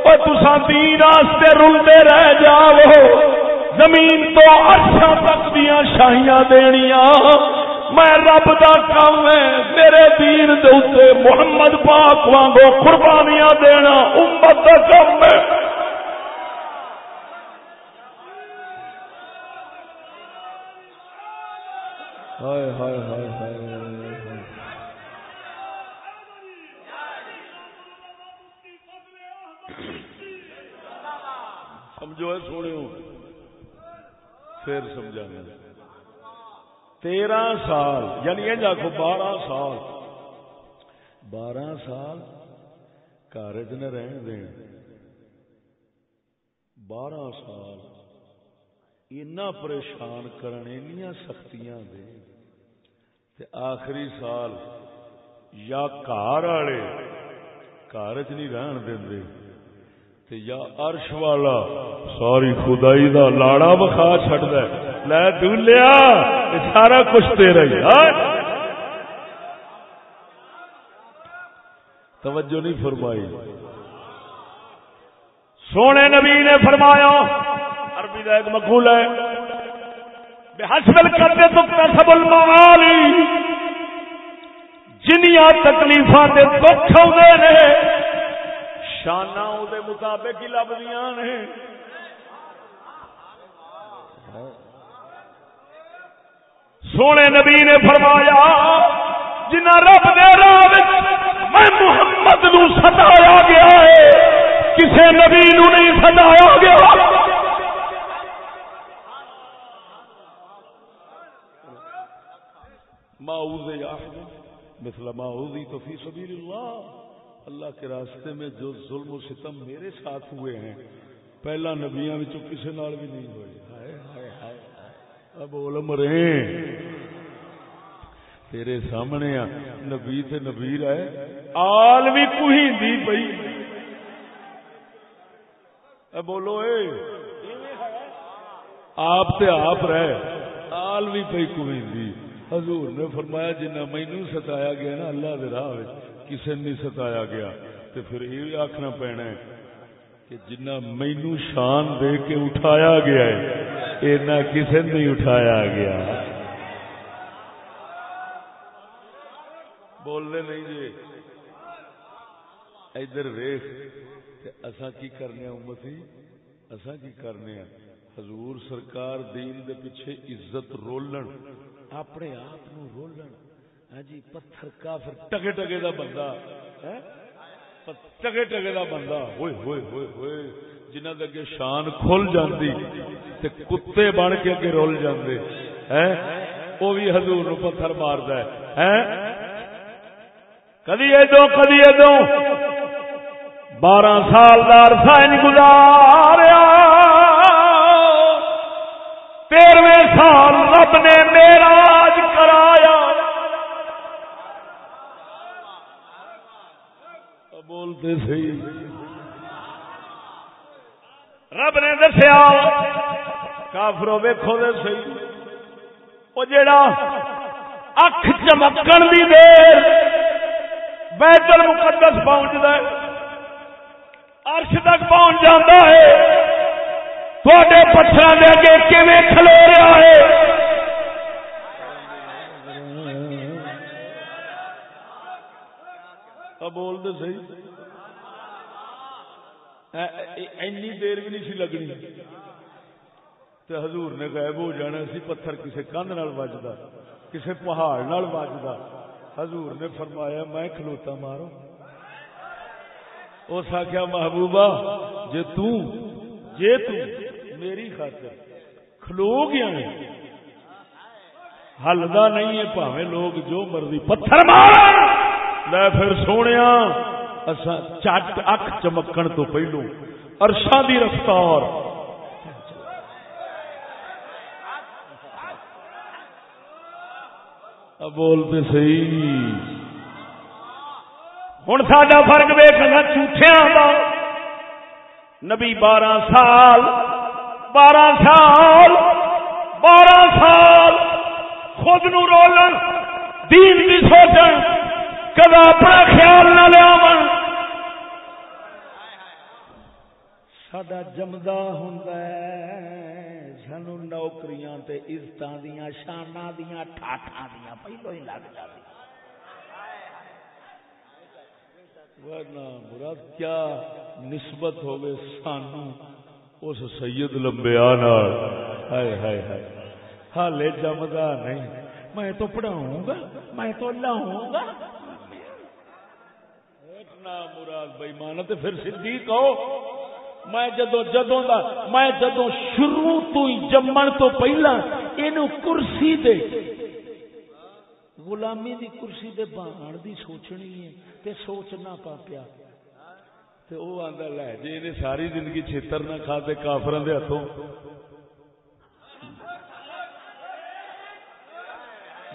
تسا دین واسطے رلتے رہ جاؤ زمین تو ارشا تک دیا شاہیاں دنیا میں رب دا کام ہے میرے دین دے محمد پاک وانگو قربانیاں دینا امت دا کام ہے ہائے ہائے ہائے ہائے سمجھو ہے سونے پھر سمجھا تیرہ سال یعنی یہ آخو بارہ سال۔ بارہ سال کارج نے رہن دین۔ بارہ سال اینا پریشان کرنے سختیاں دے تے آخری سال یا کار والے کار چ نہیں رہن دیں یا عرش والا، ساری خدائی دا لاڑا بخا چڈ لے دلیا سارا کچھ تیرا ہی توجہ نہیں فرمائی۔ سونے نبی نے فرمایا، عربی کا ایک مقول ہے، بے حسبل کرتے تو کسب المعالی۔ جنیا تکلیف کے دکھ آتے نے۔ شانہ دے مطابق ہی لبدیاں نے۔ سونے نبی نے فرمایا، جنہ رب دے راہ میں محمد نو ستایا گیا ہے، کسے نبی نو نہیں ستایا گیا۔ مثل ما تو فی سبیل اللہ۔ اللہ کے راستے میں جو ظلم و ستم میرے ساتھ ہوئے ہیں، پہلا نبیاں وچوں کسے نال بھی نہیں ہوئے۔ ہائے ہائے ہائے اب بول مرے تیرے سامنے نبی تے نبی رہے آل بھی کوہیندی پئی۔ اے بولو، اے۔ آپ تے آپ رہے۔ آل بھی پئی کوہیندی حضور نے فرمایا، جنہ مینو ستایا گیا نا، اللہ دے راہ کسی نہیں ستایا گیا۔ تو پھر یہ آخنا پینا ہے کہ جنہ مینو شان دے کے اٹھایا گیا ہے نہ کسی نہیں اٹھایا گیا۔ بولنے نہیں جی۔ ادھر ویخ اصا کی کرنے امتی؟ اصا کی کرنے حضور سرکار دین دے پیچھے عزت رولن، اپنے آپ رولن۔ ہاں جی پتھر کافر، ٹگے ٹگے دا بندہ ہاں؟ ٹگے ٹگے دا بندہ، ہوئے ہوئے ہوئے ہوئے جنہ دے اگے شان کھل جاندی تے کتے بن کے اگے رول جاندے ہیں وہ بھی حضور نو پتھر ماردا ہے ہیں کدی ادو کدی ادو بارہ سال دار سائن گزاریا۔ تیرویں سال رب نے میرا کرایا بول بولتے صحیح رب نے دسیا کافرو ویکھو دے صحیح وہ جڑا اکھ چمکن دی دیر بیت المقدس پہنچتا ہے، عرش تک پہنچ جاتا ہے۔ تھوڑے پتھر دے اگے کیویں کھلو رہا ہے؟ بول دے صحیح اینی دیر بھی نہیں سی لگنی۔ تے حضور نے غائب ہو جانا سی، پتھر کسے کندھ نال وجدا، کسے پہاڑ نال وجدا۔ حضور نے فرمایا، میں کھلوتا مارو اس آخیا محبوبہ، جے تو جے تو میری خاطر کھلو گیا ہے۔ ہلدا نہیں ہے پاوے لوگ جو مرضی پتھر مار لے پھر سونے چٹ اک چمکن تو پہلو ارشا دی رفتار۔ بولتے صحیح۔ ہوں ساڈا فرق ویکنا جھوٹیا کا نبی بارہ سال بارہ سال بارہ سال۔ خود نو رولن، دین بھی سوچن کدا اپنا خیال نہ لیا سڈا جمدا ہوں سانو نوکریاں عزت دیا شانا دیا ٹھاٹا دیا پہلو ہی لگ جاتی مراد کیا نسبت ہوگی سانو اس سید لمبیا ہائے ہائے ہائے۔ ہالے جمدا نہیں۔ میں تو پڑھاؤں گا، میں تو لاؤں گا۔ مراد بئی پھر سی کہو میں جدو جدو دا میں جدو شروع تو ہی جمن تو پہلا اینو کرسی دے غلامی دی کرسی دے بہان دی سوچنی ہے تے سوچنا پا پیا۔ تے او آندا لے جی جے نے ساری زندگی چھتر نہ کھا تے کافراں دے ہتھوں۔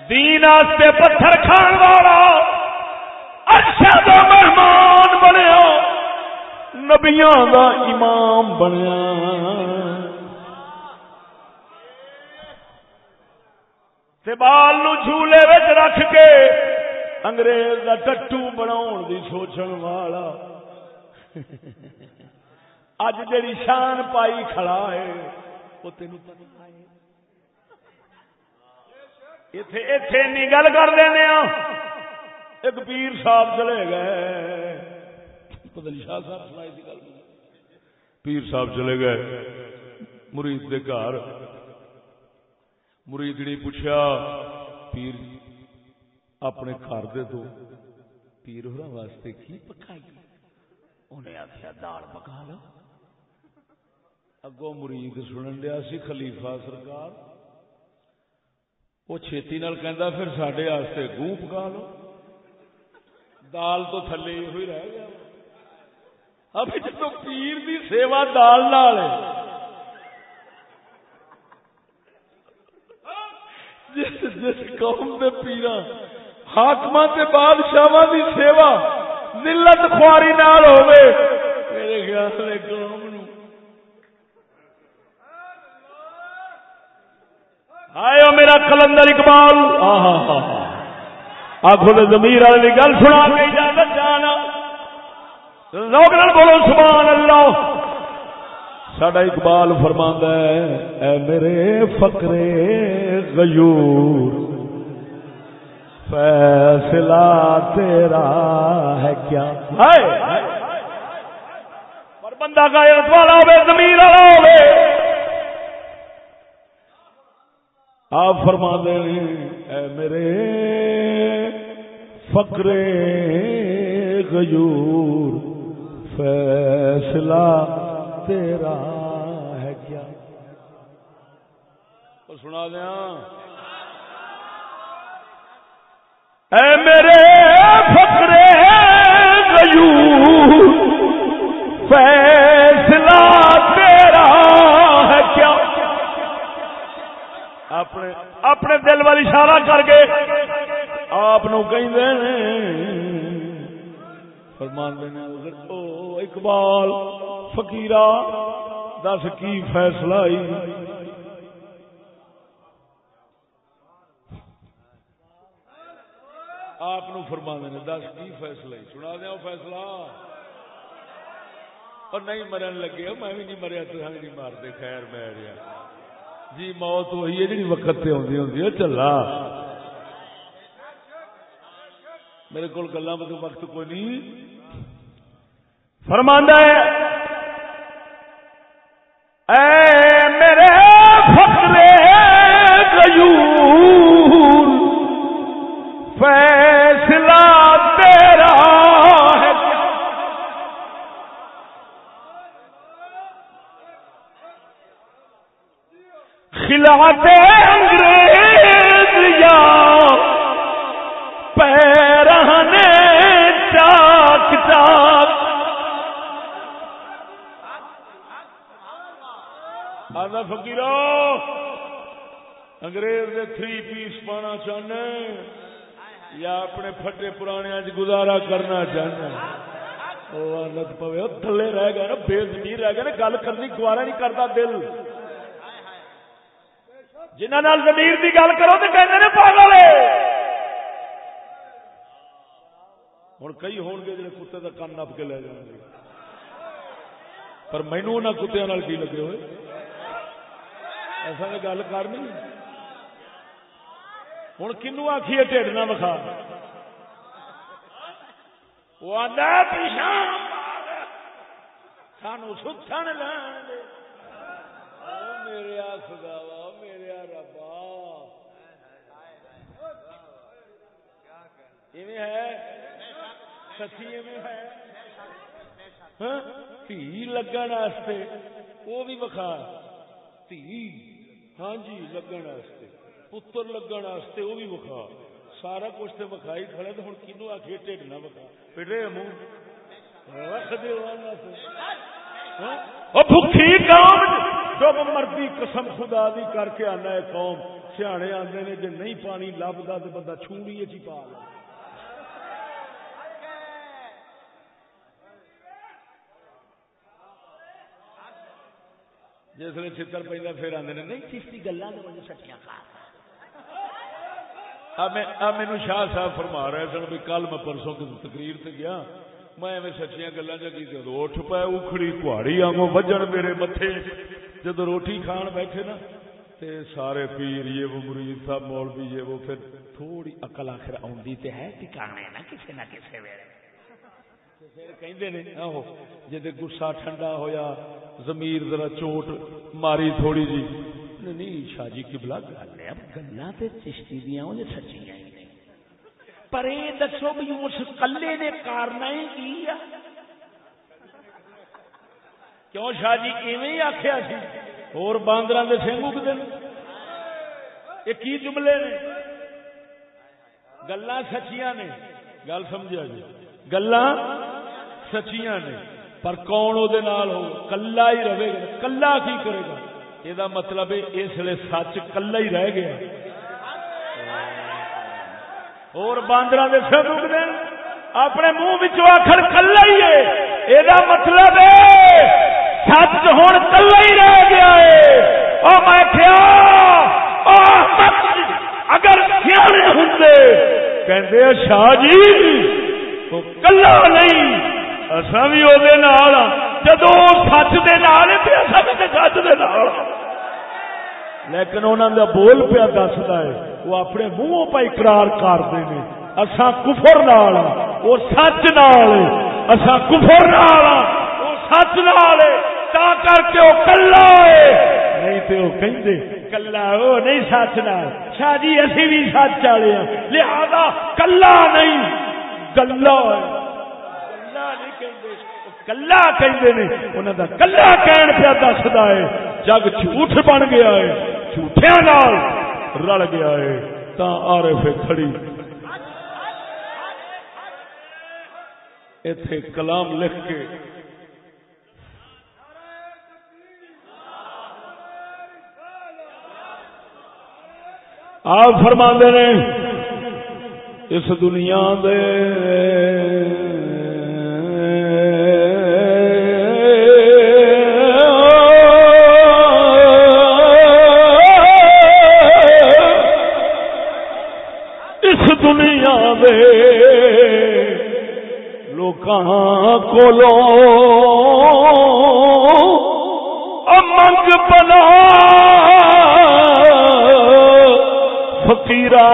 دین واسطے پتھر کھان والا اچھا دا مہمان بنیا نبیاں دا امام بنیا۔ بال نو جھولے وچ رکھ کے انگریز دا ٹٹو بناون دی سوچن والا۔ اج جڑی شان پائی کھڑا ہے وہ تینوں پتہ ہے ایتھے ایتھے نی گل کر دینے ہاں۔ ایک پیر صاحب چلے گئے۔ پتہ شاہ صاحب سنائی تھی گل پیر صاحب چلے گئے۔ مرید دے گھر۔ مرید نے پوچھا، پیر اپنے گھر دے دو۔ پیر ہو واسطے کی پکائی انہیں آخیا دال پکا لو۔ اگو مرید سنن دیا سی، خلیفہ سرکار۔ وہ چھتی نال کہندا، پھر ساڈے واسطے گوں پکا لو۔ دال تو تھلے ہوئی رہ گیا۔ ابھی جب پیر دی سیوا دال نال ہے۔ جس جس قوم دے پیرا حاکم تے بادشاہ دی سیوا ذلت خواری نال ہوے میرے خیال میں قوم نو۔ آئے میرا کلندر اقبال۔ آخو تو زمیر والے گل سنا کے اجازت جانا لوگ بولو سبحان اللہ۔ سڈا اقبال فرما ہے اے میرے فکرے غیور فیصلہ تیرا ہے کیا؟ پر بندہ کا والا ہوے زمین والا ہوے آپ فرما دے اے میرے فکرے غیور فیصلہ تیرا ہے کیا؟ تو سنا دیا۔ اے میرے فکرے گیو فیصلہ تیرا ہے کیا؟ اپنے اپنے دل والی اشارہ کر کے آپ کہیں فرمان دینا او اقبال، فقیرہ، دس کی فیصلہ آئی آپ فرما دینا دس کی فیصلہ ہی۔ سنا دیا فیصلہ۔ اور نہیں مرن لگے میں بھی نہیں مریا، تو نہیں مارتے، خیر میں جی موت وہی ہے جی وقت سے آدھی ہوں چلا۔ میرے کو گلا مطلب وقت کوئی نہیں۔ فرماندہ ہے اے گل کرنی، گوارا نہیں کرتا دل۔ جنہ نال زمیر دی گل کرو تو کہتے ہیں پاگل ہوں کئی ہون گے جڑے کتے کا کن نپ کے لے جان گے۔ پر مینو انہوں کتیا کی لگے ہوئے؟ ایسا تو گل کرنی ہوں کنو آخیے ٹھڈ نہ بخا وہ آدھا پیچھا سانو ستن لین میرے خداوا میرے ربا ہے؟ سچی ہے؟ ہاں؟ تھی لگن وہ بھی بخا تھی ہاں جی لگن پتر لگن وہ بھی وکھا سارا کچھ تو وکھائی کھڑے تو ہوں کنو آ کے ٹھڈ نہ وکھا پڑے منہ بھوکی قوم جب مرضی قسم خدا دی کر کے آنا ہے قوم، سیانے آتے نے جی نہیں پانی لبدا تو بندہ چھوڑی چی پا لے۔ جسے چتر پہ پھر آدھے نہیں چیشتی گلا سچیاں مینو شاہ صاحب فرما رہے سن بھی کل میں پرسوں تقریر سے گیا۔ میں ایویں سچیاں گلا جگی تو اٹھ پایا اکھڑی کہاڑی آگوں وجن میرے متے جب روٹی کھان بیٹھے نا، تے سارے پیر یہ وہ مرید صاحب، مولوی یہ وہ، پھر تھوڑی اقل آخر آدھی تے ہے ٹکانے نا کسی نہ کسی ویلے۔ جی گسا ٹھنڈا ہویا زمیر ذرا چوٹ ماری تھوڑی جی۔ نہیں شاہ جی کی گل ہے گلا چشتی دیا سچی پر یہ دسو بھی اس کلے نے کارنا کی کیوں شاہ جی ایویں آخیا سی؟ اور باندر کے سنگ اگتے یہ کی جملے نے؟ گلا سچیاں نے۔ گل سمجھا جی۔ گلا سچیاں نے۔ پر کون وہ ہو؟ کلا ہی رہے گا۔ کلا کی کرے گا؟ یہ مطلب اس لیے سچ کلا ہی رہ گیا۔ اور باندر کے سر اگتے اپنے منہ آخر کلا ہی ہے۔ یہ مطلب سچ ہوں کلا ہی رہ گیا ہے۔ اور میں کیا اگر سیاح ہوں کہ شاہ جی وہ کلا نہیں اصا بھی وہ جدو سچ دے نال بھی سچ دے نال لیکن انہوں کا بول پیا دستا ہے وہ اپنے منہ پہ اقرار کرتے ہیں اصا کفر نال وہ سچ نال اصا کفر نال وہ سچ نال تا کر کے وہ کلا ہے۔ نہیں تو وہ کہیں کلا وہ نہیں سچ نال۔ شاہ جی اسی بھی سچ والے ہیں لہذا کلا نہیں گلا ہے۔ کلا انہوں کا کلا کہن پیا دستا ہے، جگ جھوٹ بن گیا ہے جھوٹیا نال رل گیا ہے، تا آر پہ کھڑی۔ اتے کلام لکھ کے۔ آپ فرما نے، اس دنیا دے دے لوکاں کولو امنگ بنا۔ فقیرہ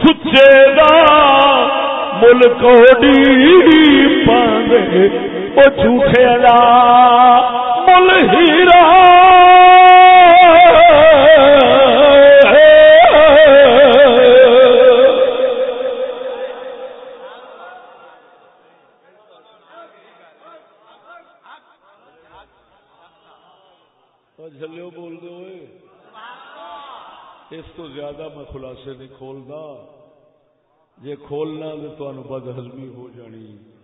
سچے دا ملک پاندے وہ جھوٹے دا مل ہیرا جلو بول دو اس تو زیادہ میں خلاصے نہیں کھولنا جے کھولنا تو بد ہزمی ہو جانی۔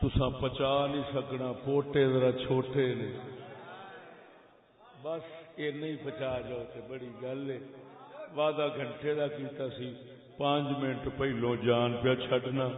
تسا پچا نہیں سکنا، پوٹے ذرا چھوٹے نے۔ بس یہ نہیں پچا جاؤ تے بڑی گل ہے۔ وعدہ گھنٹے کا کیتا سی، پانچ منٹ پہلو جان پیا چھڈنا۔